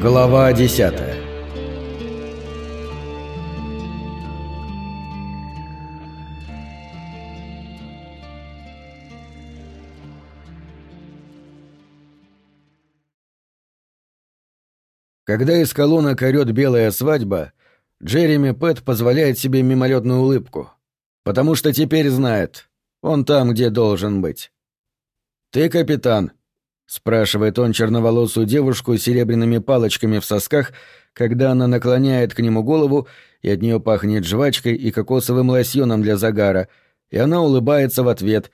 Глава десятая Когда из колонок орёт белая свадьба, Джереми Пэт позволяет себе мимолетную улыбку, потому что теперь знает, он там, где должен быть. «Ты капитан?» — спрашивает он черноволосую девушку с серебряными палочками в сосках, когда она наклоняет к нему голову, и от нее пахнет жвачкой и кокосовым лосьоном для загара, и она улыбается в ответ,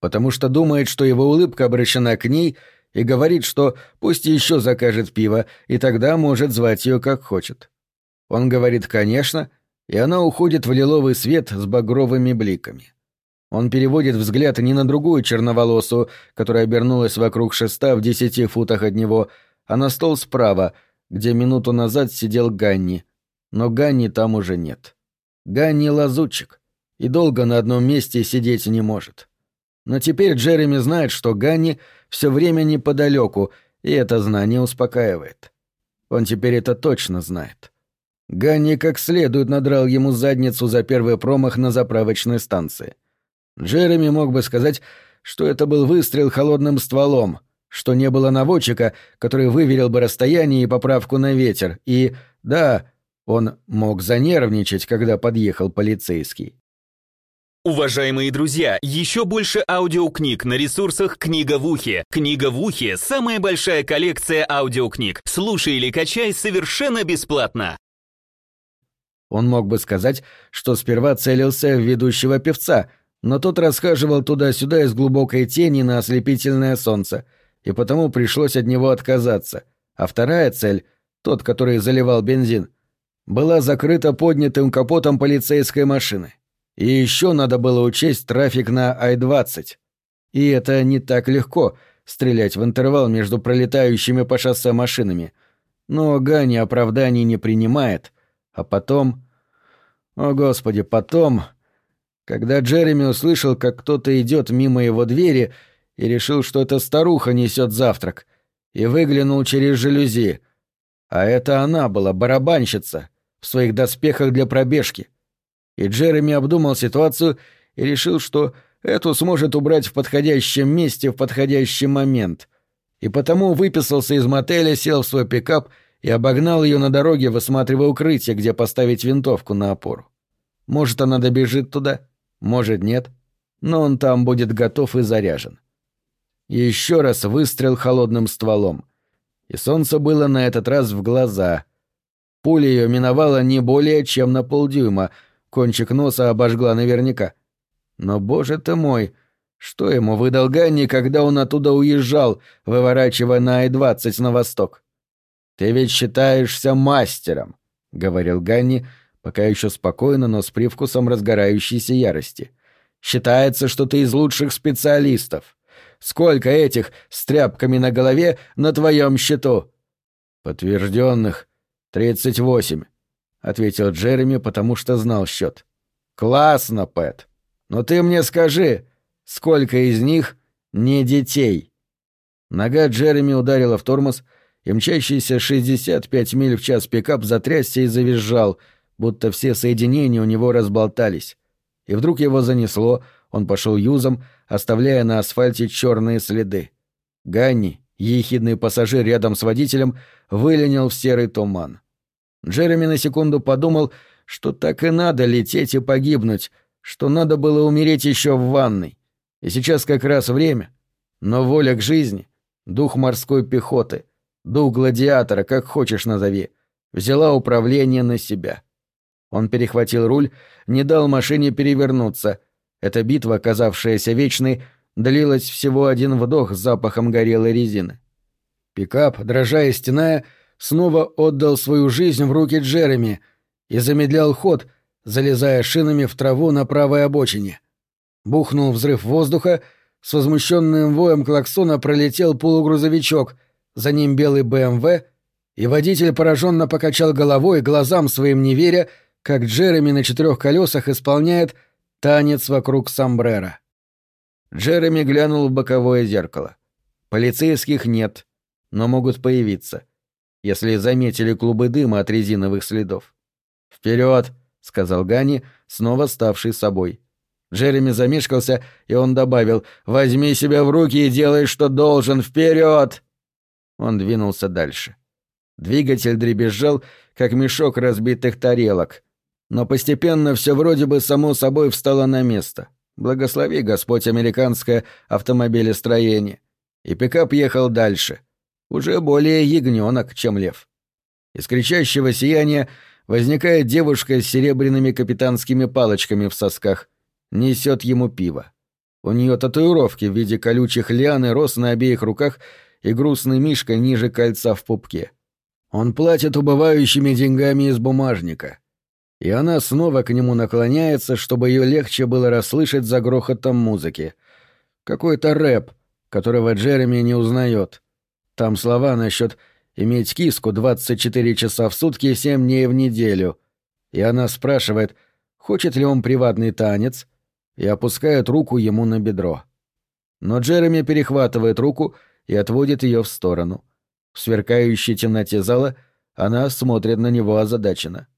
потому что думает, что его улыбка обращена к ней — и говорит, что пусть еще закажет пиво, и тогда может звать ее как хочет. Он говорит «конечно», и она уходит в лиловый свет с багровыми бликами. Он переводит взгляд не на другую черноволосую, которая обернулась вокруг шеста в десяти футах от него, а на стол справа, где минуту назад сидел Ганни. Но Ганни там уже нет. Ганни лазутчик, и долго на одном месте сидеть не может. Но теперь Джереми знает, что Ганни все время неподалеку, и это знание успокаивает. Он теперь это точно знает. Ганни как следует надрал ему задницу за первый промах на заправочной станции. Джереми мог бы сказать, что это был выстрел холодным стволом, что не было наводчика, который выверил бы расстояние и поправку на ветер, и, да, он мог занервничать, когда подъехал полицейский. Уважаемые друзья, еще больше аудиокниг на ресурсах «Книга в ухе». «Книга в ухе» — самая большая коллекция аудиокниг. Слушай или качай совершенно бесплатно. Он мог бы сказать, что сперва целился в ведущего певца — но тот расхаживал туда-сюда из глубокой тени на ослепительное солнце, и потому пришлось от него отказаться. А вторая цель, тот, который заливал бензин, была закрыта поднятым капотом полицейской машины. И еще надо было учесть трафик на Ай-20. И это не так легко — стрелять в интервал между пролетающими по шоссе машинами. Но Гани оправданий не принимает. А потом... О, Господи, потом... Когда Джереми услышал, как кто-то идет мимо его двери, и решил, что это старуха несет завтрак, и выглянул через жалюзи. А это она была, барабанщица, в своих доспехах для пробежки. И Джереми обдумал ситуацию и решил, что эту сможет убрать в подходящем месте в подходящий момент. И потому выписался из мотеля, сел в свой пикап и обогнал ее на дороге, высматривая укрытие, где поставить винтовку на опору. Может, она добежит туда? Может, нет, но он там будет готов и заряжен. еще раз выстрел холодным стволом. И солнце было на этот раз в глаза. Пуля ее миновала не более чем на полдюйма, кончик носа обожгла наверняка. Но, боже ты мой, что ему выдал Ганни, когда он оттуда уезжал, выворачивая на Ай-20 на восток? «Ты ведь считаешься мастером», — говорил Ганни, — пока еще спокойно, но с привкусом разгорающейся ярости. «Считается, что ты из лучших специалистов. Сколько этих с тряпками на голове на твоем счету?» «Подтвержденных тридцать восемь», — ответил Джереми, потому что знал счет. «Классно, Пэт. Но ты мне скажи, сколько из них не детей?» Нога Джереми ударила в тормоз, и мчащийся 65 миль в час пикап затрясся и завизжал — будто все соединения у него разболтались. И вдруг его занесло, он пошел юзом, оставляя на асфальте черные следы. Ганни, ехидный пассажир рядом с водителем, выленил в серый туман. Джереми на секунду подумал, что так и надо лететь и погибнуть, что надо было умереть еще в ванной. И сейчас как раз время. Но воля к жизни, дух морской пехоты, дух гладиатора, как хочешь назови, взяла управление на себя. — он перехватил руль, не дал машине перевернуться. Эта битва, казавшаяся вечной, длилась всего один вдох с запахом горелой резины. Пикап, дрожа и стеная, снова отдал свою жизнь в руки Джереми и замедлял ход, залезая шинами в траву на правой обочине. Бухнул взрыв воздуха, с возмущенным воем клаксона пролетел полугрузовичок, за ним белый БМВ, и водитель пораженно покачал головой, глазам своим не веря, как Джереми на четырех колесах исполняет танец вокруг сомбрера. Джереми глянул в боковое зеркало. Полицейских нет, но могут появиться. если заметили клубы дыма от резиновых следов. «Вперед!» — сказал Гани, снова ставший собой. Джереми замешкался, и он добавил «Возьми себя в руки и делай, что должен! Вперед!» Он двинулся дальше. Двигатель дребезжал, как мешок разбитых тарелок. Но постепенно все вроде бы само собой встало на место. Благослови Господь американское автомобилестроение. И пикап ехал дальше. Уже более ягненок, чем лев. Из кричащего сияния возникает девушка с серебряными капитанскими палочками в сосках. Несет ему пиво. У нее татуировки в виде колючих лиан и роз на обеих руках и грустный мишка ниже кольца в пупке. Он платит убывающими деньгами из бумажника. И она снова к нему наклоняется, чтобы ее легче было расслышать за грохотом музыки. Какой-то рэп, которого Джереми не узнает. Там слова насчет иметь киску 24 часа в сутки 7 дней в неделю. И она спрашивает, хочет ли он приватный танец, и опускает руку ему на бедро. Но Джереми перехватывает руку и отводит ее в сторону. В сверкающей темноте зала она смотрит на него озадаченно.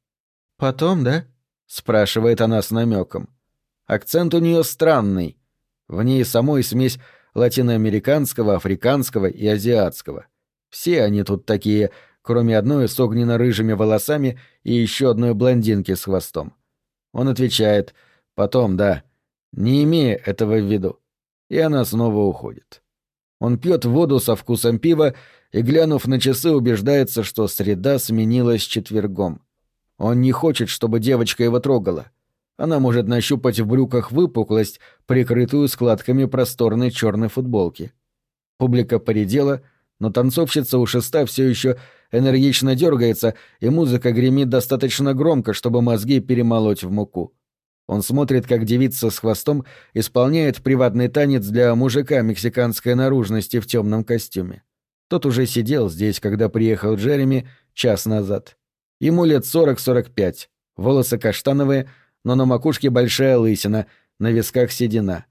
«Потом, да?» — спрашивает она с намеком. Акцент у нее странный. В ней самой смесь латиноамериканского, африканского и азиатского. Все они тут такие, кроме одной с огненно-рыжими волосами и еще одной блондинки с хвостом. Он отвечает «потом, да», не имея этого в виду. И она снова уходит. Он пьет воду со вкусом пива и, глянув на часы, убеждается, что среда сменилась четвергом. Он не хочет, чтобы девочка его трогала. Она может нащупать в брюках выпуклость, прикрытую складками просторной черной футболки. Публика поредела, но танцовщица у шеста все еще энергично дергается, и музыка гремит достаточно громко, чтобы мозги перемолоть в муку. Он смотрит, как девица с хвостом исполняет приватный танец для мужика мексиканской наружности в темном костюме. Тот уже сидел здесь, когда приехал Джереми час назад. Ему лет сорок-сорок пять, волосы каштановые, но на макушке большая лысина, на висках седина.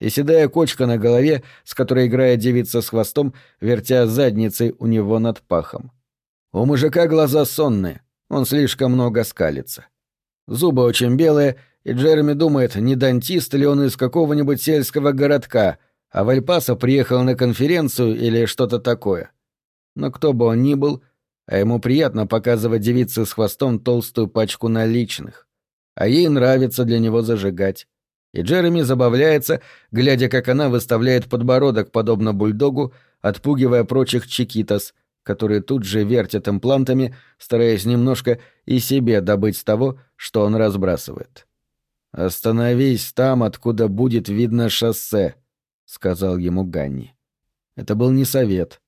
И седая кочка на голове, с которой играет девица с хвостом, вертя задницей у него над пахом. У мужика глаза сонные, он слишком много скалится. Зубы очень белые — и Джереми думает, не дантист ли он из какого-нибудь сельского городка, а в Альпасо приехал на конференцию или что-то такое. Но кто бы он ни был, а ему приятно показывать девице с хвостом толстую пачку наличных. А ей нравится для него зажигать. И Джереми забавляется, глядя, как она выставляет подбородок, подобно бульдогу, отпугивая прочих чекитос, которые тут же вертят имплантами, стараясь немножко и себе добыть того, что он разбрасывает. «Остановись там, откуда будет видно шоссе», — сказал ему Ганни. Это был не совет,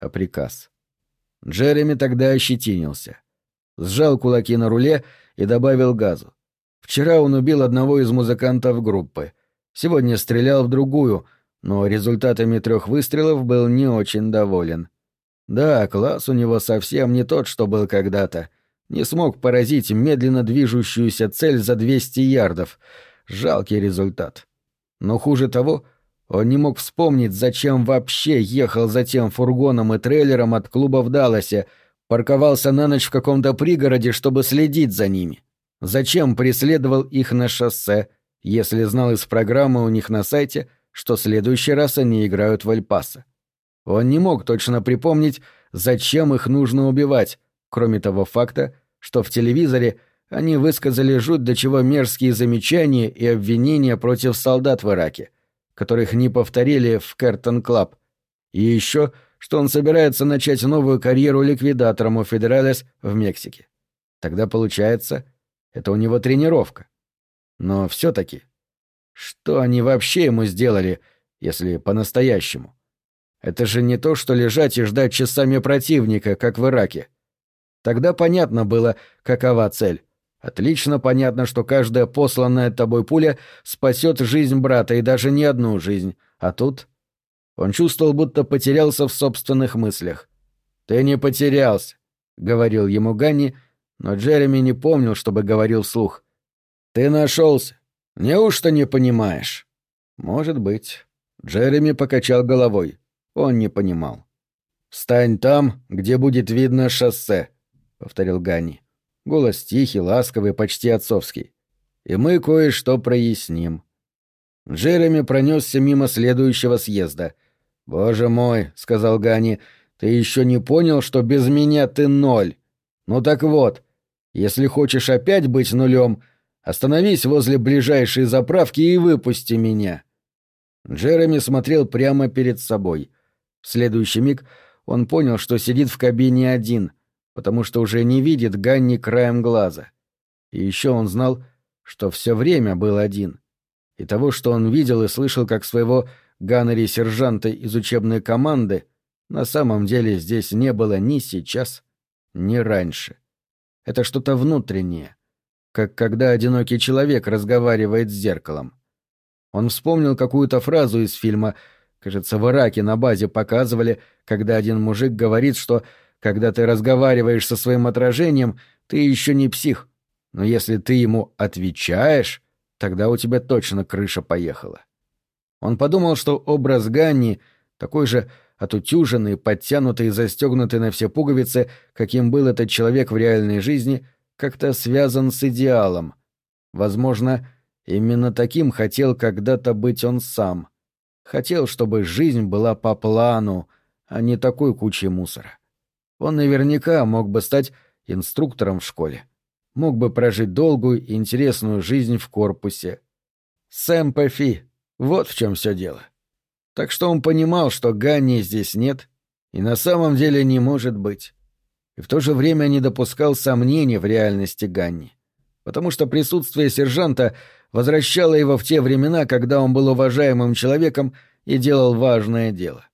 а приказ. Джереми тогда ощетинился. Сжал кулаки на руле и добавил газу. Вчера он убил одного из музыкантов группы. Сегодня стрелял в другую, но результатами трех выстрелов был не очень доволен. Да, класс у него совсем не тот, что был когда-то не смог поразить медленно движущуюся цель за 200 ярдов. Жалкий результат. Но хуже того, он не мог вспомнить, зачем вообще ехал за тем фургоном и трейлером от клуба в Далласе, парковался на ночь в каком-то пригороде, чтобы следить за ними. Зачем преследовал их на шоссе, если знал из программы у них на сайте, что в следующий раз они играют в Альпаса? Он не мог точно припомнить, зачем их нужно убивать, кроме того факта, что в телевизоре они высказали жуть до чего мерзкие замечания и обвинения против солдат в Ираке, которых не повторили в Curtain Club, и еще, что он собирается начать новую карьеру ликвидатором у Федералес в Мексике. Тогда получается, это у него тренировка. Но все-таки, что они вообще ему сделали, если по-настоящему? Это же не то, что лежать и ждать часами противника, как в Ираке. Тогда понятно было, какова цель. Отлично понятно, что каждая посланная тобой пуля спасет жизнь брата и даже не одну жизнь. А тут... Он чувствовал, будто потерялся в собственных мыслях. «Ты не потерялся», — говорил ему Ганни, но Джереми не помнил, чтобы говорил вслух. «Ты нашелся. Неужто не понимаешь?» «Может быть». Джереми покачал головой. Он не понимал. «Встань там, где будет видно шоссе», — повторил Ганни. Голос тихий, ласковый, почти отцовский. «И мы кое-что проясним». Джереми пронесся мимо следующего съезда. «Боже мой», — сказал Ганни, — «ты еще не понял, что без меня ты ноль? Ну так вот, если хочешь опять быть нулем, остановись возле ближайшей заправки и выпусти меня». Джереми смотрел прямо перед собой. В следующий миг он понял, что сидит в кабине один, потому что уже не видит Ганни краем глаза. И еще он знал, что все время был один. И того, что он видел и слышал как своего Ганнери-сержанта из учебной команды, на самом деле здесь не было ни сейчас, ни раньше. Это что-то внутреннее, как когда одинокий человек разговаривает с зеркалом. Он вспомнил какую-то фразу из фильма — Кажется, в Ираке на базе показывали, когда один мужик говорит, что когда ты разговариваешь со своим отражением, ты еще не псих. Но если ты ему отвечаешь, тогда у тебя точно крыша поехала. Он подумал, что образ Ганни такой же отутюженный, подтянутый и застегнутый на все пуговицы, каким был этот человек в реальной жизни, как-то связан с идеалом. Возможно, именно таким хотел когда-то быть он сам — Хотел, чтобы жизнь была по плану, а не такой кучей мусора. Он наверняка мог бы стать инструктором в школе. Мог бы прожить долгую и интересную жизнь в корпусе. Сэмпафи. Вот в чем все дело. Так что он понимал, что Ганни здесь нет и на самом деле не может быть. И в то же время не допускал сомнений в реальности Ганни. Потому что присутствие сержанта — возвращало его в те времена, когда он был уважаемым человеком и делал важное дело.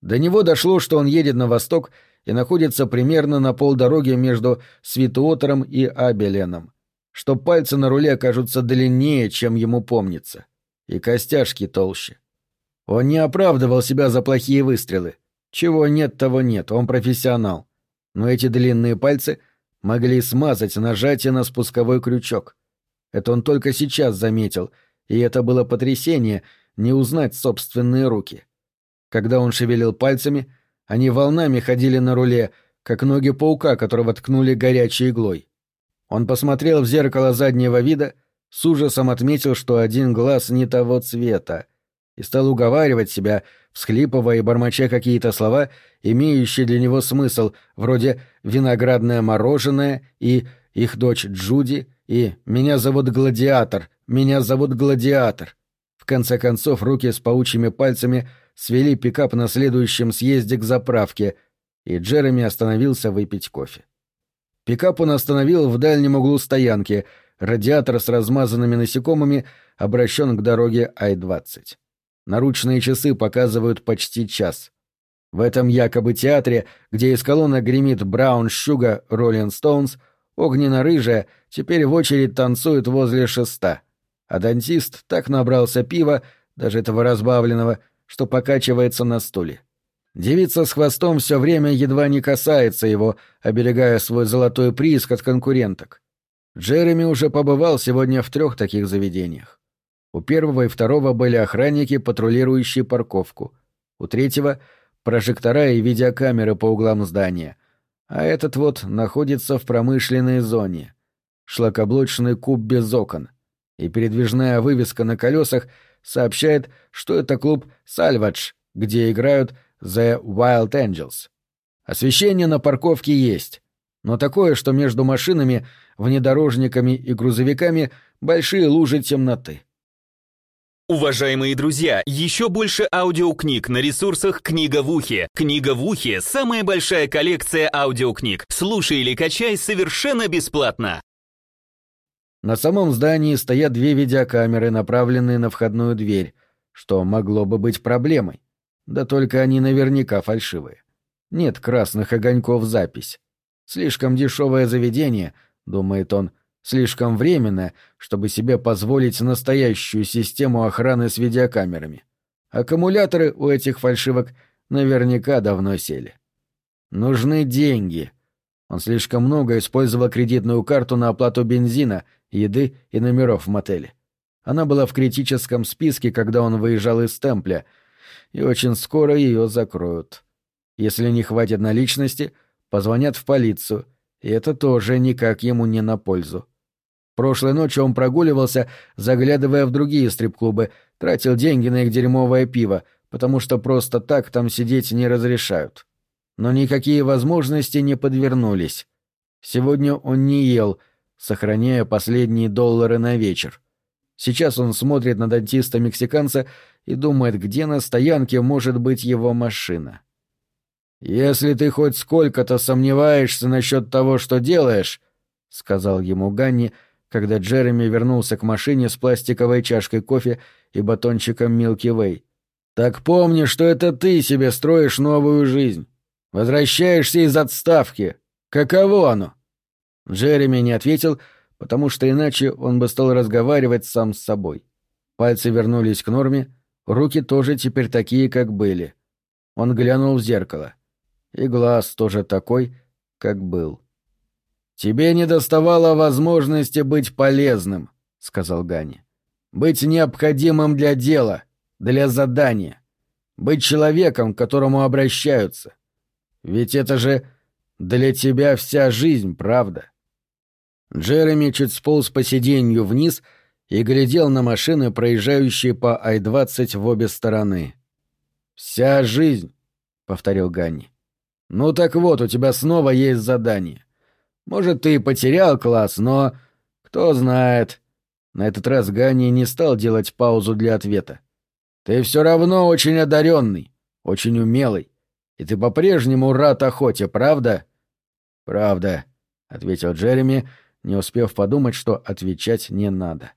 До него дошло, что он едет на восток и находится примерно на полдороги между Свитуотером и Абеленом, что пальцы на руле окажутся длиннее, чем ему помнится, и костяшки толще. Он не оправдывал себя за плохие выстрелы. Чего нет, того нет, он профессионал. Но эти длинные пальцы могли смазать нажатие на спусковой крючок — это он только сейчас заметил, и это было потрясение — не узнать собственные руки. Когда он шевелил пальцами, они волнами ходили на руле, как ноги паука, которого ткнули горячей иглой. Он посмотрел в зеркало заднего вида, с ужасом отметил, что один глаз не того цвета, и стал уговаривать себя, всхлипывая и бормоча какие-то слова, имеющие для него смысл, вроде «виноградное мороженое» и «их дочь Джуди» и «Меня зовут Гладиатор! Меня зовут Гладиатор!» В конце концов, руки с паучьими пальцами свели пикап на следующем съезде к заправке, и Джереми остановился выпить кофе. Пикап он остановил в дальнем углу стоянки, радиатор с размазанными насекомыми обращен к дороге Ай-20. Наручные часы показывают почти час. В этом якобы театре, где из колонны гремит «Браун Шуга Роллин Стоунс», огненно-рыжая теперь в очередь танцует возле шеста, а дантист так набрался пива, даже этого разбавленного, что покачивается на стуле. Девица с хвостом все время едва не касается его, оберегая свой золотой прииск от конкуренток. Джереми уже побывал сегодня в трех таких заведениях. У первого и второго были охранники, патрулирующие парковку. У третьего — прожектора и видеокамеры по углам здания — а этот вот находится в промышленной зоне. Шлакоблочный куб без окон. И передвижная вывеска на колесах сообщает, что это клуб «Сальвадж», где играют «The Wild Angels». Освещение на парковке есть, но такое, что между машинами, внедорожниками и грузовиками большие лужи темноты. Уважаемые друзья, еще больше аудиокниг на ресурсах «Книга в ухе». «Книга в ухе» — самая большая коллекция аудиокниг. Слушай или качай совершенно бесплатно. На самом здании стоят две видеокамеры, направленные на входную дверь, что могло бы быть проблемой. Да только они наверняка фальшивые. Нет красных огоньков запись. Слишком дешевое заведение, думает он, — слишком временно, чтобы себе позволить настоящую систему охраны с видеокамерами. Аккумуляторы у этих фальшивок наверняка давно сели. Нужны деньги. Он слишком много использовал кредитную карту на оплату бензина, еды и номеров в мотеле. Она была в критическом списке, когда он выезжал из Темпля, и очень скоро ее закроют. Если не хватит наличности, позвонят в полицию, и это тоже никак ему не на пользу. Прошлой ночью он прогуливался, заглядывая в другие стрип-клубы, тратил деньги на их дерьмовое пиво, потому что просто так там сидеть не разрешают. Но никакие возможности не подвернулись. Сегодня он не ел, сохраняя последние доллары на вечер. Сейчас он смотрит на дантиста-мексиканца и думает, где на стоянке может быть его машина. «Если ты хоть сколько-то сомневаешься насчет того, что делаешь», — сказал ему Ганни, когда Джереми вернулся к машине с пластиковой чашкой кофе и батончиком Милки Вей. «Так помни, что это ты себе строишь новую жизнь. Возвращаешься из отставки. Каково оно?» Джереми не ответил, потому что иначе он бы стал разговаривать сам с собой. Пальцы вернулись к норме, руки тоже теперь такие, как были. Он глянул в зеркало. И глаз тоже такой, как был. «Тебе не доставало возможности быть полезным», — сказал Гани. «Быть необходимым для дела, для задания. Быть человеком, к которому обращаются. Ведь это же для тебя вся жизнь, правда?» Джереми чуть сполз по сиденью вниз и глядел на машины, проезжающие по Ай-20 в обе стороны. «Вся жизнь», — повторил Ганни. «Ну так вот, у тебя снова есть задание. Может, ты и потерял класс, но... Кто знает...» На этот раз Ганни не стал делать паузу для ответа. «Ты все равно очень одаренный, очень умелый, и ты по-прежнему рад охоте, правда?» «Правда», — ответил Джереми, не успев подумать, что отвечать не надо.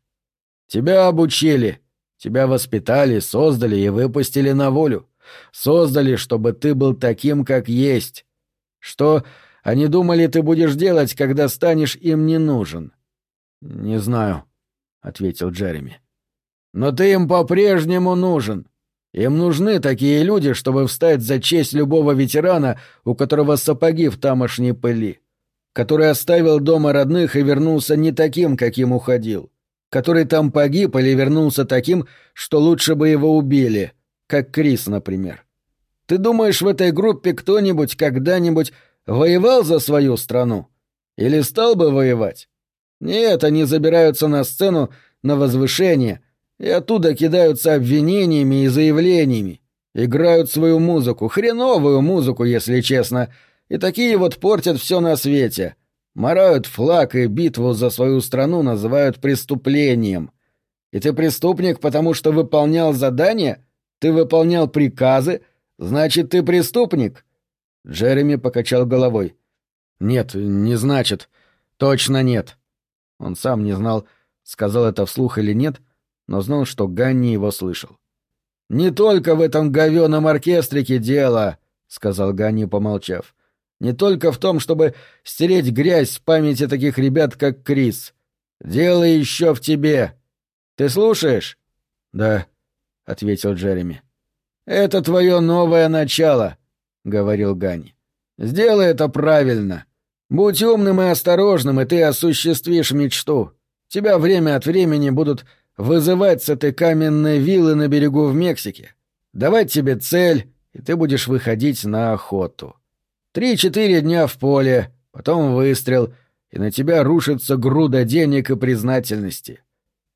«Тебя обучили, тебя воспитали, создали и выпустили на волю. Создали, чтобы ты был таким, как есть. Что они думали, ты будешь делать, когда станешь им не нужен?» «Не знаю», — ответил Джереми. «Но ты им по-прежнему нужен. Им нужны такие люди, чтобы встать за честь любого ветерана, у которого сапоги в тамошней пыли, который оставил дома родных и вернулся не таким, каким уходил, который там погиб или вернулся таким, что лучше бы его убили, как Крис, например. Ты думаешь, в этой группе кто-нибудь когда-нибудь воевал за свою страну? Или стал бы воевать? Нет, они забираются на сцену на возвышение и оттуда кидаются обвинениями и заявлениями, играют свою музыку, хреновую музыку, если честно, и такие вот портят все на свете. Марают флаг и битву за свою страну называют преступлением. И ты преступник, потому что выполнял задание? Ты выполнял приказы? Значит, ты преступник?» Джереми покачал головой. «Нет, не значит. Точно нет». Он сам не знал, сказал это вслух или нет, но знал, что Ганни его слышал. «Не только в этом говёном оркестрике дело», — сказал Ганни, помолчав. «Не только в том, чтобы стереть грязь с памяти таких ребят, как Крис. Дело еще в тебе. Ты слушаешь?» «Да», — ответил Джереми. «Это твое новое начало», — говорил Ганни. «Сделай это правильно. Будь умным и осторожным, и ты осуществишь мечту. Тебя время от времени будут вызывать с этой каменной виллы на берегу в Мексике, давать тебе цель, и ты будешь выходить на охоту. Три-четыре дня в поле, потом выстрел, и на тебя рушится груда денег и признательности.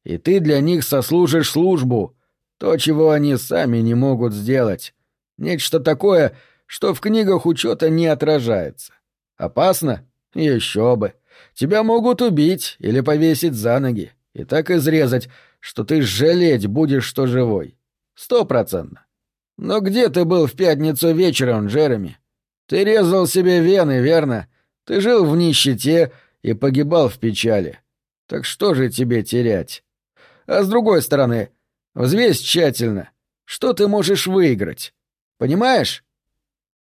И ты для них сослужишь службу, то, чего они сами не могут сделать. Нечто такое, что в книгах учета не отражается. Опасно? Еще бы. Тебя могут убить или повесить за ноги, и так изрезать, что ты жалеть будешь, что живой. Стопроцентно. Но где ты был в пятницу вечером, Джереми? Ты резал себе вены, верно? Ты жил в нищете и погибал в печали. Так что же тебе терять? А с другой стороны, взвесь тщательно. Что ты можешь выиграть? Понимаешь?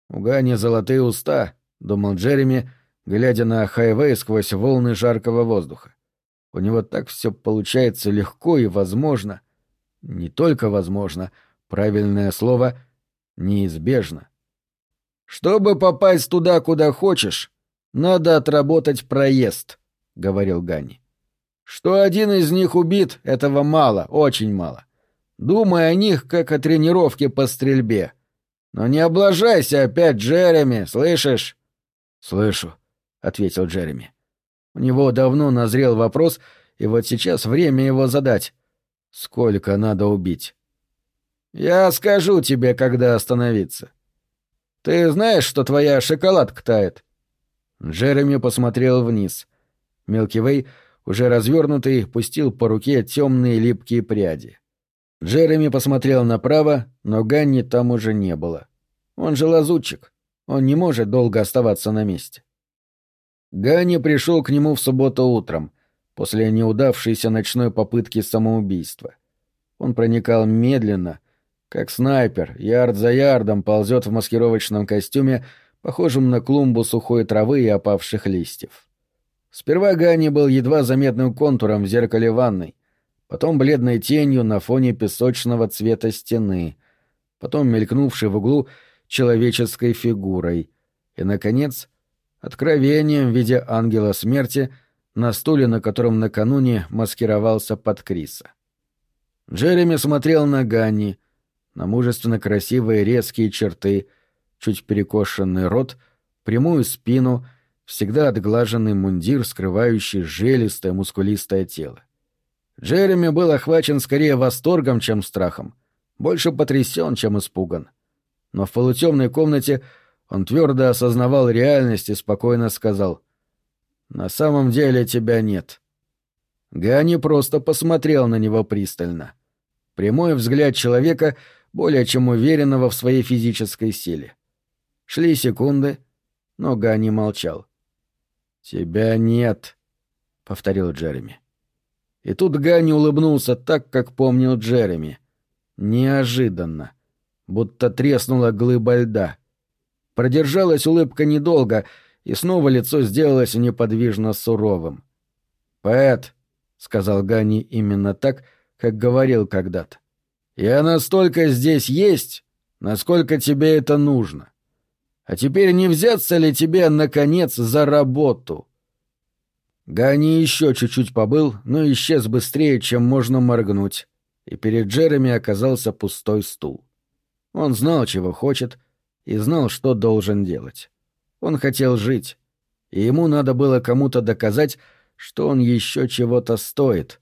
У Гани золотые уста, — думал Джереми, глядя на хайвей сквозь волны жаркого воздуха. У него так все получается легко и возможно. Не только возможно, правильное слово — неизбежно. «Чтобы попасть туда, куда хочешь, надо отработать проезд», — говорил Ганни. «Что один из них убит, этого мало, очень мало. Думай о них, как о тренировке по стрельбе. Но не облажайся опять, Джереми, слышишь? Слышу, ответил Джереми. У него давно назрел вопрос, и вот сейчас время его задать. Сколько надо убить? Я скажу тебе, когда остановиться. Ты знаешь, что твоя шоколадка тает? Джереми посмотрел вниз. Мелкий Вэй, уже развернутый, пустил по руке темные липкие пряди. Джереми посмотрел направо, но Ганни там уже не было. Он же лазутчик. Он не может долго оставаться на месте. Ганни пришел к нему в субботу утром, после неудавшейся ночной попытки самоубийства. Он проникал медленно, как снайпер, ярд за ярдом ползет в маскировочном костюме, похожем на клумбу сухой травы и опавших листьев. Сперва Ганни был едва заметным контуром в зеркале ванной, потом бледной тенью на фоне песочного цвета стены, потом мелькнувший в углу человеческой фигурой и, наконец, откровением в виде ангела смерти на стуле, на котором накануне маскировался под Криса. Джереми смотрел на Ганни, на мужественно красивые резкие черты, чуть перекошенный рот, прямую спину, всегда отглаженный мундир, скрывающий жилистое мускулистое тело. Джереми был охвачен скорее восторгом, чем страхом, больше потрясен, чем испуган. Но в полутемной комнате он твердо осознавал реальность и спокойно сказал «На самом деле тебя нет». Гани просто посмотрел на него пристально. Прямой взгляд человека, более чем уверенного в своей физической силе. Шли секунды, но Гани молчал. «Тебя нет», — повторил Джереми. И тут Ганни улыбнулся так, как помнил Джереми. Неожиданно. Будто треснула глыба льда. Продержалась улыбка недолго, и снова лицо сделалось неподвижно суровым. «Пэт», — сказал Ганни именно так, как говорил когда-то, — «я настолько здесь есть, насколько тебе это нужно. А теперь не взяться ли тебе, наконец, за работу?» Гани еще чуть-чуть побыл, но исчез быстрее, чем можно моргнуть, и перед Джереми оказался пустой стул. Он знал, чего хочет, и знал, что должен делать. Он хотел жить, и ему надо было кому-то доказать, что он еще чего-то стоит,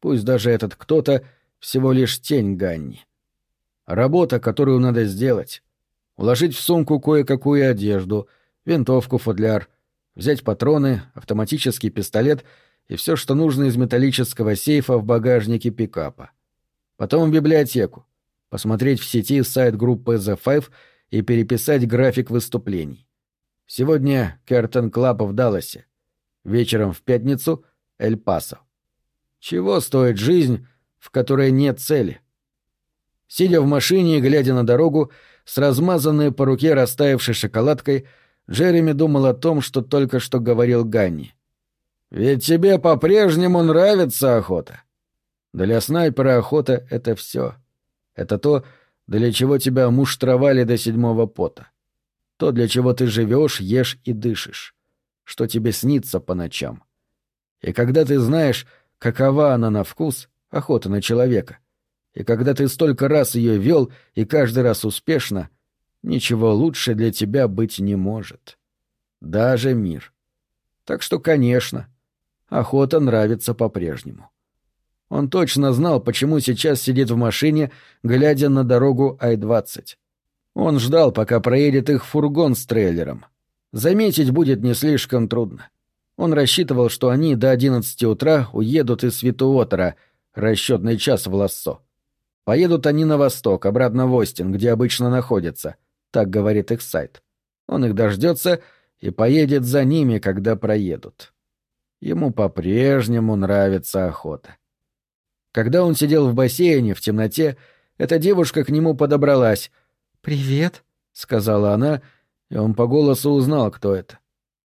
пусть даже этот кто-то всего лишь тень Ганни. Работа, которую надо сделать. Уложить в сумку кое-какую одежду, винтовку, футляр — взять патроны, автоматический пистолет и все, что нужно из металлического сейфа в багажнике пикапа. Потом в библиотеку, посмотреть в сети сайт группы The Five и переписать график выступлений. Сегодня Curtain Club в Далласе. Вечером в пятницу — Эль-Пасо. Чего стоит жизнь, в которой нет цели? Сидя в машине и глядя на дорогу, с размазанной по руке растаявшей шоколадкой — Джереми думал о том, что только что говорил Ганни. «Ведь тебе по-прежнему нравится охота». Для снайпера охота — это все. Это то, для чего тебя муштровали до седьмого пота. То, для чего ты живешь, ешь и дышишь. Что тебе снится по ночам. И когда ты знаешь, какова она на вкус, охота на человека, и когда ты столько раз ее вел и каждый раз успешно, ничего лучше для тебя быть не может. Даже мир. Так что, конечно, охота нравится по-прежнему. Он точно знал, почему сейчас сидит в машине, глядя на дорогу Ай-20. Он ждал, пока проедет их фургон с трейлером. Заметить будет не слишком трудно. Он рассчитывал, что они до 11 утра уедут из Святуотера, расчетный час в Лассо. Поедут они на восток, обратно в Остин, где обычно находятся — так говорит их сайт. Он их дождется и поедет за ними, когда проедут. Ему по-прежнему нравится охота. Когда он сидел в бассейне в темноте, эта девушка к нему подобралась. «Привет», — сказала она, и он по голосу узнал, кто это.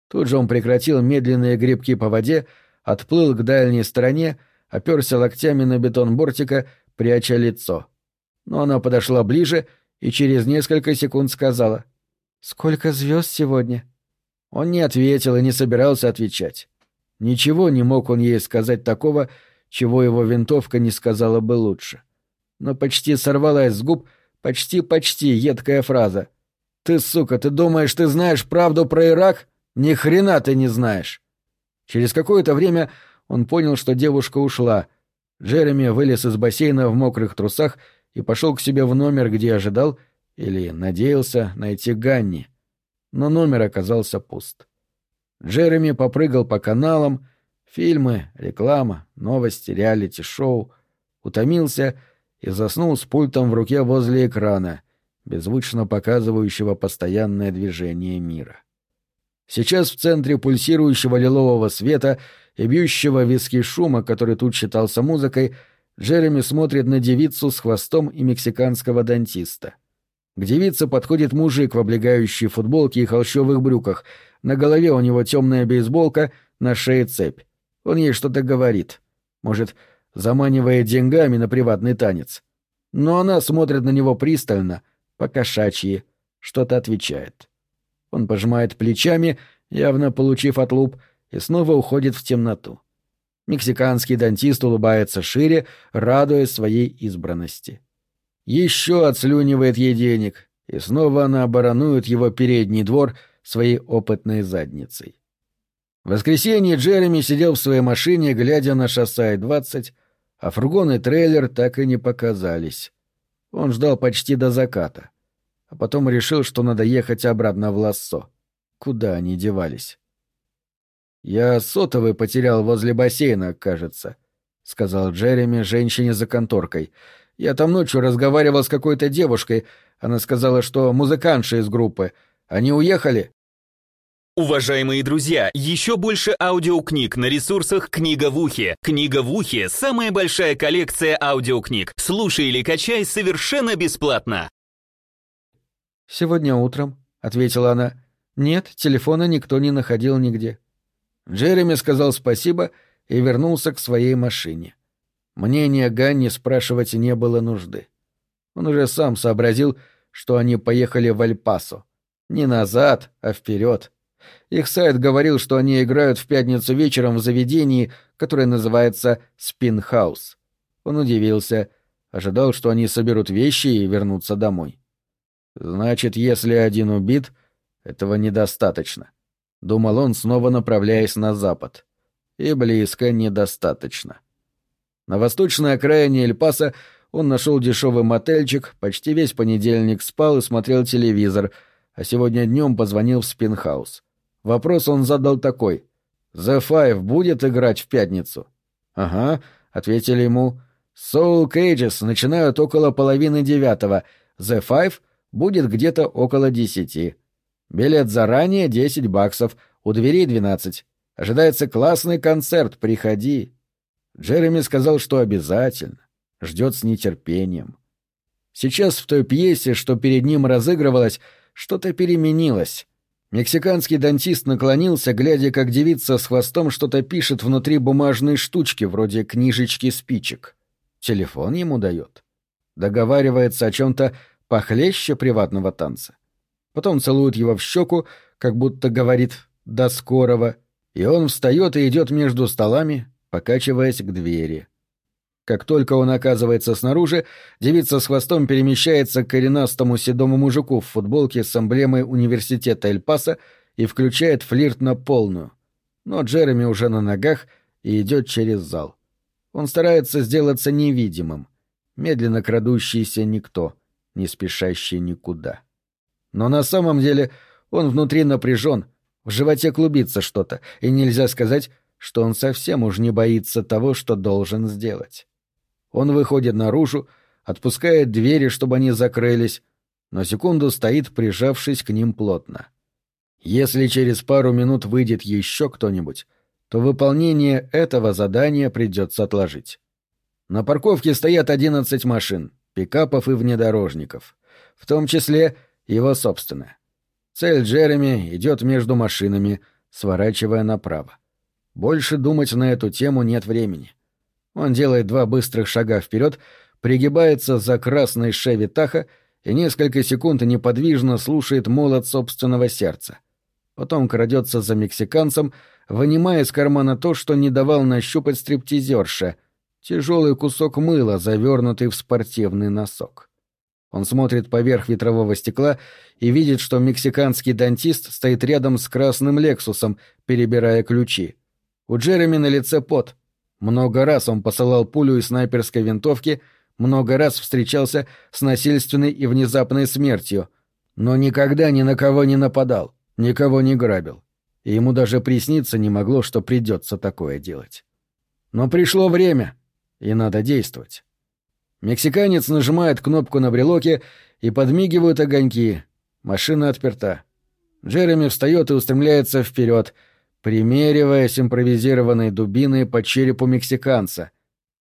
Тут же он прекратил медленные грибки по воде, отплыл к дальней стороне, оперся локтями на бетон бортика, пряча лицо. Но она подошла ближе — и через несколько секунд сказала «Сколько звезд сегодня?» Он не ответил и не собирался отвечать. Ничего не мог он ей сказать такого, чего его винтовка не сказала бы лучше. Но почти сорвалась с губ, Почти-почти едкая фраза. «Ты, сука, ты думаешь, ты знаешь правду про Ирак? Ни хрена ты не знаешь!» Через какое-то время он понял, что девушка ушла. Джереми вылез из бассейна в мокрых трусах и пошел к себе в номер, где ожидал или надеялся найти Ганни. Но номер оказался пуст. Джереми попрыгал по каналам, фильмы, реклама, новости, реалити-шоу, утомился и заснул с пультом в руке возле экрана, беззвучно показывающего постоянное движение мира. Сейчас в центре пульсирующего лилового света и бьющего виски шума, который тут считался музыкой, Джереми смотрит на девицу с хвостом и мексиканского дантиста. К девице подходит мужик в облегающей футболке и холщовых брюках. На голове у него темная бейсболка, на шее цепь. Он ей что-то говорит. Может, заманивая деньгами на приватный танец. Но она смотрит на него пристально, по-кошачьи, что-то отвечает. Он пожимает плечами, явно получив отлуп, и снова уходит в темноту. Мексиканский дантист улыбается шире, радуясь своей избранности. Еще отслюнивает ей денег, и снова она оборонует его передний двор своей опытной задницей. В воскресенье Джереми сидел в своей машине, глядя на шоссе 20, а фургон и трейлер так и не показались. Он ждал почти до заката, а потом решил, что надо ехать обратно в Лассо. Куда они девались? «Я сотовый потерял возле бассейна, кажется», — сказал Джереми женщине за конторкой. «Я там ночью разговаривал с какой-то девушкой. Она сказала, что музыкантша из группы. Они уехали?» Уважаемые друзья, еще больше аудиокниг на ресурсах «Книга в ухе». «Книга в ухе» — самая большая коллекция аудиокниг. Слушай или качай совершенно бесплатно. «Сегодня утром», — ответила она. «Нет, телефона никто не находил нигде». Джереми сказал спасибо и вернулся к своей машине. Мнения Ганни спрашивать не было нужды. Он уже сам сообразил, что они поехали в Альпасо. Не назад, а вперед. Их сайт говорил, что они играют в пятницу вечером в заведении, которое называется «Спинхаус». Он удивился, ожидал, что они соберут вещи и вернутся домой. Значит, если один убит, этого недостаточно. Думал он, снова направляясь на запад. И близко недостаточно. На восточной окраине Эльпаса он нашел дешевый мотельчик, почти весь понедельник спал и смотрел телевизор, а сегодня днем позвонил в Спинхаус. Вопрос он задал такой. «The Five будет играть в пятницу?» «Ага», — ответили ему. «Soul Cages начинают около половины девятого. The Five будет где-то около десяти. Билет заранее — десять баксов, у дверей двенадцать. Ожидается классный концерт, приходи». Джереми сказал, что обязательно. Ждет с нетерпением. Сейчас в той пьесе, что перед ним разыгрывалось, что-то переменилось. Мексиканский дантист наклонился, глядя, как девица с хвостом что-то пишет внутри бумажной штучки, вроде книжечки спичек. Телефон ему дает. Договаривается о чем-то похлеще приватного танца. Потом целует его в щеку, как будто говорит «до скорого», и он встает и идет между столами, покачиваясь к двери. Как только он оказывается снаружи, девица с хвостом перемещается к коренастому седому мужику в футболке с эмблемой университета Эль-Паса и включает флирт на полную. Но Джереми уже на ногах и идет через зал. Он старается сделаться невидимым, медленно крадущийся никто, не спешащий никуда. Но на самом деле он внутри напряжен, в животе клубится что-то, и нельзя сказать, что он совсем уж не боится того, что должен сделать. Он выходит наружу, отпускает двери, чтобы они закрылись, но секунду стоит, прижавшись к ним плотно. Если через пару минут выйдет еще кто-нибудь, то выполнение этого задания придется отложить. На парковке стоят одиннадцать машин, пикапов и внедорожников, в том числе его собственная. Цель Джереми идет между машинами, сворачивая направо. Больше думать на эту тему нет времени. Он делает два быстрых шага вперед, пригибается за красной шеви Таха и несколько секунд неподвижно слушает молот собственного сердца. Потом крадется за мексиканцем, вынимая из кармана то, что не давал нащупать стриптизерша — тяжелый кусок мыла, завернутый в спортивный носок. Он смотрит поверх ветрового стекла и видит, что мексиканский дантист стоит рядом с красным «Лексусом», перебирая ключи. У Джереми на лице пот. Много раз он посылал пулю из снайперской винтовки, много раз встречался с насильственной и внезапной смертью, но никогда ни на кого не нападал, никого не грабил. И ему даже присниться не могло, что придется такое делать. Но пришло время, и надо действовать. Мексиканец нажимает кнопку на брелоке, и подмигивают огоньки. Машина отперта. Джереми встает и устремляется вперед, примериваясь импровизированной дубиной по черепу мексиканца,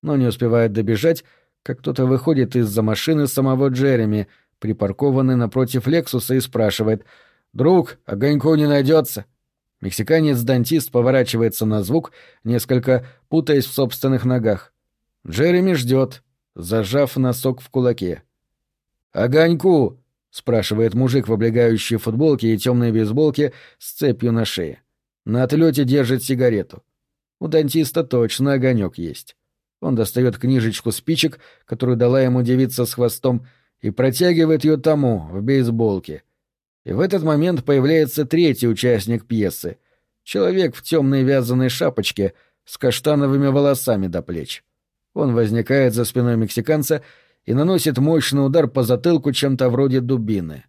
но не успевает добежать, как кто-то выходит из-за машины самого Джереми, припаркованный напротив Лексуса, и спрашивает «Друг, огоньку не найдется?» Мексиканец-дантист поворачивается на звук, несколько путаясь в собственных ногах. Джереми ждет, зажав носок в кулаке. «Огоньку!» — спрашивает мужик в облегающей футболке и темной бейсболке с цепью на шее. На отлете держит сигарету. У дантиста точно огонек есть. Он достает книжечку спичек, которую дала ему девица с хвостом, и протягивает ее тому, в бейсболке. И в этот момент появляется третий участник пьесы. Человек в темной вязаной шапочке с каштановыми волосами до плеч. Он возникает за спиной мексиканца и наносит мощный удар по затылку чем-то вроде дубины.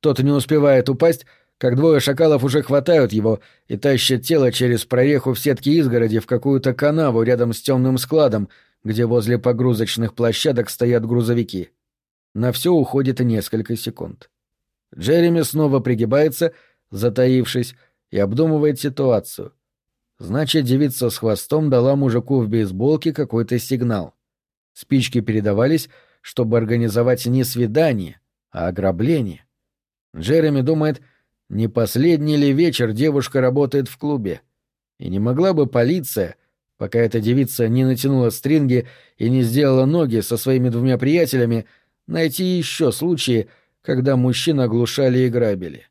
Тот не успевает упасть, как двое шакалов уже хватают его и тащат тело через прореху в сетке изгороди в какую-то канаву рядом с темным складом, где возле погрузочных площадок стоят грузовики. На все уходит несколько секунд. Джереми снова пригибается, затаившись, и обдумывает ситуацию. Значит, девица с хвостом дала мужику в бейсболке какой-то сигнал. Спички передавались, чтобы организовать не свидание, а ограбление. Джереми думает, не последний ли вечер девушка работает в клубе. И не могла бы полиция, пока эта девица не натянула стринги и не сделала ноги со своими двумя приятелями, найти еще случаи, когда мужчин оглушали и грабили.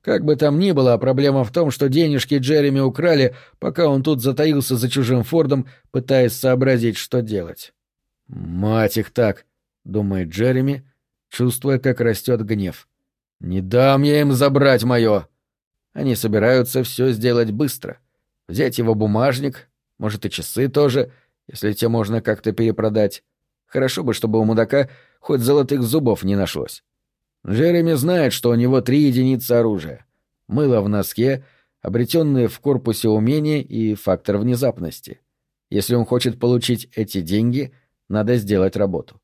Как бы там ни было, проблема в том, что денежки Джереми украли, пока он тут затаился за чужим Фордом, пытаясь сообразить, что делать. «Мать их так!» — думает Джереми, чувствуя, как растет гнев. «Не дам я им забрать мое!» Они собираются все сделать быстро. Взять его бумажник, может и часы тоже, если те можно как-то перепродать. Хорошо бы, чтобы у мудака хоть золотых зубов не нашлось. Джереми знает, что у него три единицы оружия. Мыло в носке, обретенные в корпусе умения и фактор внезапности. Если он хочет получить эти деньги, надо сделать работу.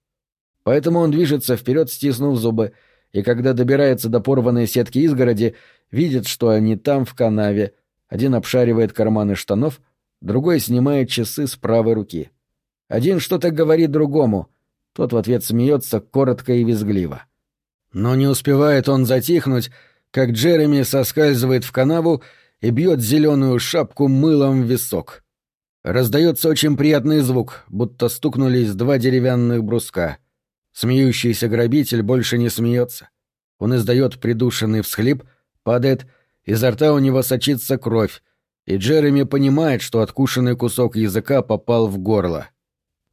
Поэтому он движется вперед, стиснув зубы, и когда добирается до порванной сетки изгороди, видит, что они там, в канаве. Один обшаривает карманы штанов, другой снимает часы с правой руки. Один что-то говорит другому, тот в ответ смеется коротко и визгливо. Но не успевает он затихнуть, как Джереми соскальзывает в канаву и бьет зеленую шапку мылом в висок. Раздается очень приятный звук, будто стукнулись два деревянных бруска. Смеющийся грабитель больше не смеется. Он издает придушенный всхлип, падает, изо рта у него сочится кровь, и Джереми понимает, что откушенный кусок языка попал в горло.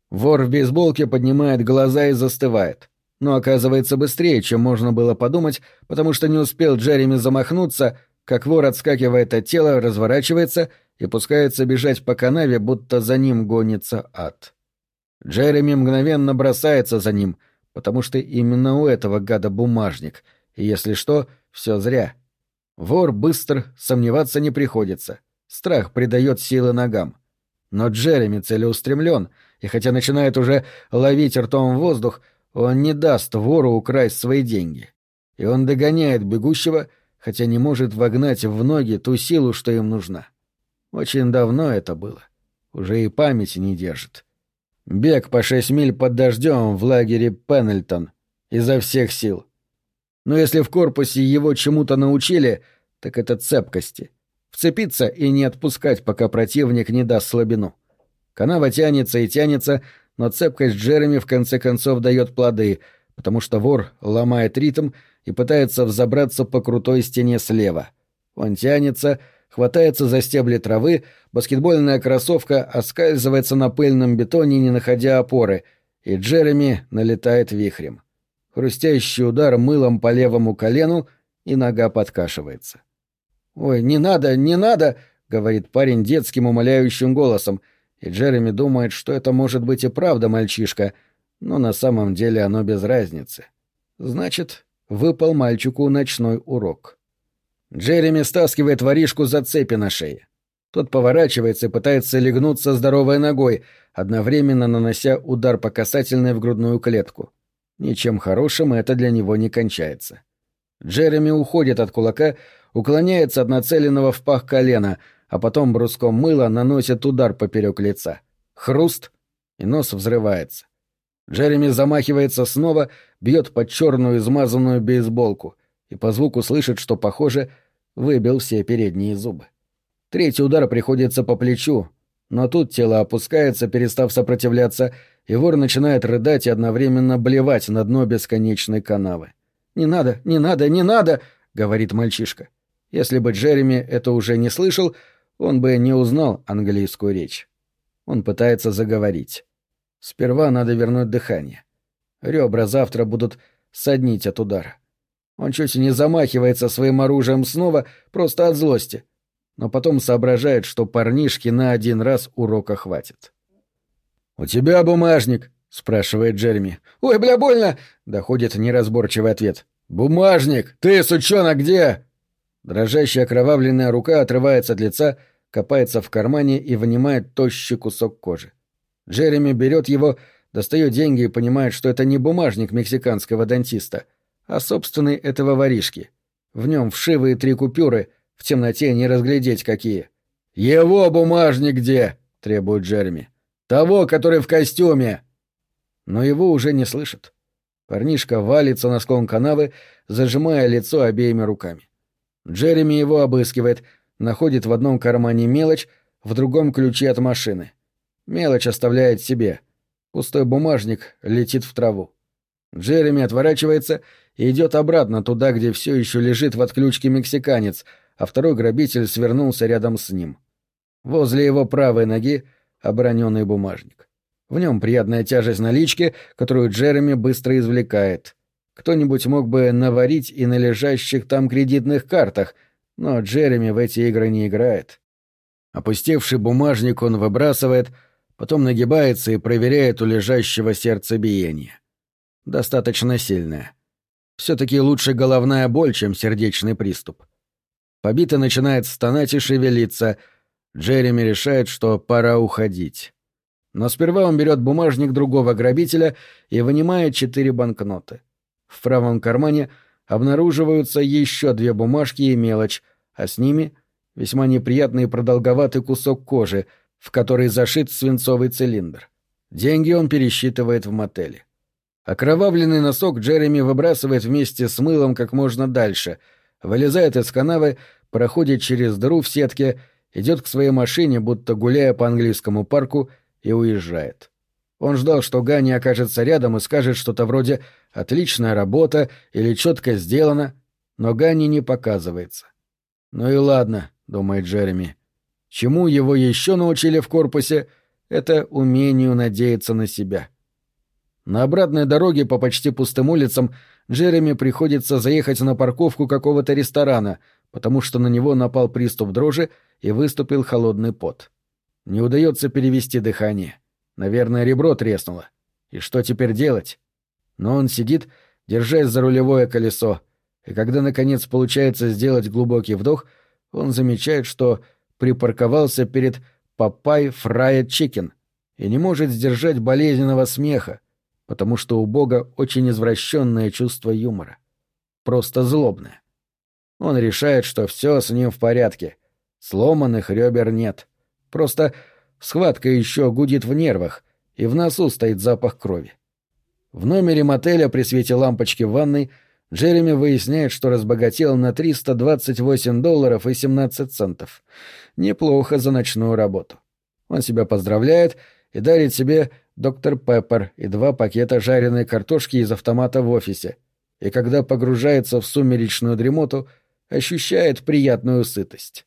Вор в бейсболке поднимает глаза и застывает но оказывается быстрее, чем можно было подумать, потому что не успел Джереми замахнуться, как вор отскакивает от тела, разворачивается и пускается бежать по канаве, будто за ним гонится ад. Джереми мгновенно бросается за ним, потому что именно у этого гада бумажник, и если что, все зря. Вор быстр, сомневаться не приходится. Страх придает силы ногам. Но Джереми целеустремлен, и хотя начинает уже ловить ртом воздух, он не даст вору украсть свои деньги. И он догоняет бегущего, хотя не может вогнать в ноги ту силу, что им нужна. Очень давно это было. Уже и памяти не держит. Бег по шесть миль под дождем в лагере Пеннельтон изо всех сил. Но если в корпусе его чему-то научили, так это цепкости. Вцепиться и не отпускать, пока противник не даст слабину. Канава тянется и тянется, но цепкость Джереми в конце концов дает плоды, потому что вор ломает ритм и пытается взобраться по крутой стене слева. Он тянется, хватается за стебли травы, баскетбольная кроссовка оскальзывается на пыльном бетоне, не находя опоры, и Джереми налетает вихрем. хрустящий удар мылом по левому колену, и нога подкашивается. «Ой, не надо, не надо!» — говорит парень детским умоляющим голосом, и Джереми думает, что это может быть и правда мальчишка, но на самом деле оно без разницы. Значит, выпал мальчику ночной урок. Джереми стаскивает воришку за цепи на шее. Тот поворачивается и пытается легнуться здоровой ногой, одновременно нанося удар по касательной в грудную клетку. Ничем хорошим это для него не кончается. Джереми уходит от кулака, уклоняется от нацеленного в пах колена, а потом бруском мыла наносит удар поперек лица. Хруст, и нос взрывается. Джереми замахивается снова, бьет под черную измазанную бейсболку и по звуку слышит, что, похоже, выбил все передние зубы. Третий удар приходится по плечу, но тут тело опускается, перестав сопротивляться, и вор начинает рыдать и одновременно блевать на дно бесконечной канавы. «Не надо, не надо, не надо!» — говорит мальчишка. Если бы Джереми это уже не слышал, он бы не узнал английскую речь. Он пытается заговорить. Сперва надо вернуть дыхание. Ребра завтра будут соднить от удара. Он чуть не замахивается своим оружием снова, просто от злости — но потом соображает, что парнишке на один раз урока хватит. «У тебя бумажник?» — спрашивает Джереми. «Ой, бля, больно!» — доходит неразборчивый ответ. «Бумажник! Ты, сучонок, где?» Дрожащая окровавленная рука отрывается от лица, копается в кармане и вынимает тощий кусок кожи. Джереми берет его, достает деньги и понимает, что это не бумажник мексиканского дантиста, а собственный этого воришки. В нем вшивые три купюры, в темноте не разглядеть какие. «Его бумажник где?» — требует Джереми. «Того, который в костюме!» Но его уже не слышат. Парнишка валится на склон канавы, зажимая лицо обеими руками. Джереми его обыскивает, находит в одном кармане мелочь, в другом ключи от машины. Мелочь оставляет себе. Пустой бумажник летит в траву. Джереми отворачивается и идет обратно туда, где все еще лежит в отключке мексиканец — а второй грабитель свернулся рядом с ним. Возле его правой ноги оброненный бумажник. В нем приятная тяжесть налички, которую Джереми быстро извлекает. Кто-нибудь мог бы наварить и на лежащих там кредитных картах, но Джереми в эти игры не играет. Опустевший бумажник он выбрасывает, потом нагибается и проверяет у лежащего сердцебиение. Достаточно сильное. Все-таки лучше головная боль, чем сердечный приступ. Побито начинает стонать и шевелиться. Джереми решает, что пора уходить. Но сперва он берет бумажник другого грабителя и вынимает четыре банкноты. В правом кармане обнаруживаются еще две бумажки и мелочь, а с ними весьма неприятный продолговатый кусок кожи, в который зашит свинцовый цилиндр. Деньги он пересчитывает в мотеле. Окровавленный носок Джереми выбрасывает вместе с мылом как можно дальше — вылезает из канавы, проходит через дыру в сетке, идет к своей машине, будто гуляя по английскому парку, и уезжает. Он ждал, что Ганни окажется рядом и скажет что-то вроде «отличная работа» или «четко сделано», но Ганни не показывается. «Ну и ладно», — думает Джереми. «Чему его еще научили в корпусе? Это умению надеяться на себя». На обратной дороге по почти пустым улицам Джереми приходится заехать на парковку какого-то ресторана, потому что на него напал приступ дрожи и выступил холодный пот. Не удается перевести дыхание. Наверное, ребро треснуло. И что теперь делать? Но он сидит, держась за рулевое колесо, и когда, наконец, получается сделать глубокий вдох, он замечает, что припарковался перед «Popeyes Fried Chicken» и не может сдержать болезненного смеха, потому что у Бога очень извращенное чувство юмора. Просто злобное. Он решает, что все с ним в порядке. Сломанных ребер нет. Просто схватка еще гудит в нервах, и в носу стоит запах крови. В номере мотеля при свете лампочки в ванной Джереми выясняет, что разбогател на 328 долларов и 17 центов. Неплохо за ночную работу. Он себя поздравляет и дарит себе доктор Пеппер и два пакета жареной картошки из автомата в офисе, и когда погружается в сумеречную дремоту, ощущает приятную сытость.